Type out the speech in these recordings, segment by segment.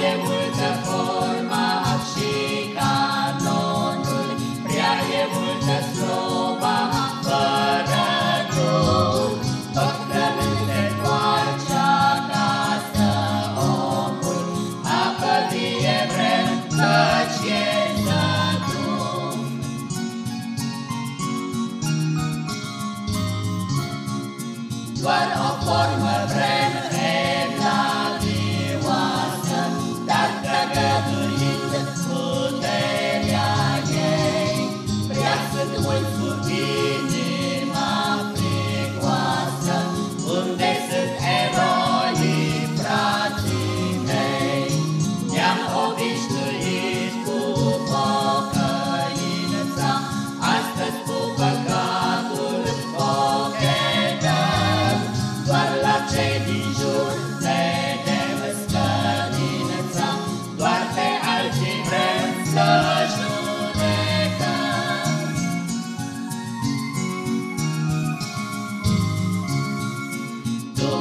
e multă forma și canonul, prea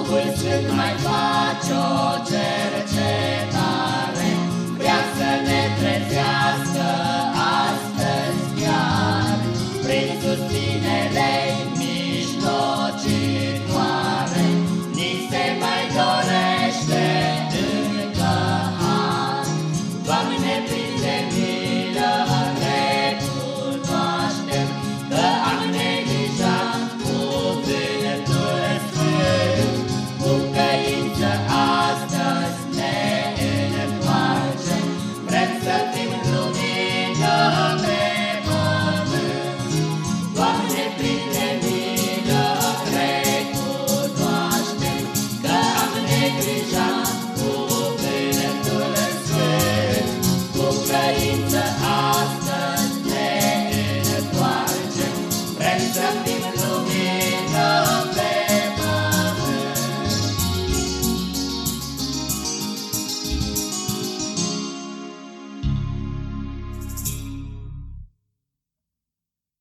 Duhul mai face o cercetare, vrea să ne trezească astăzi chiar.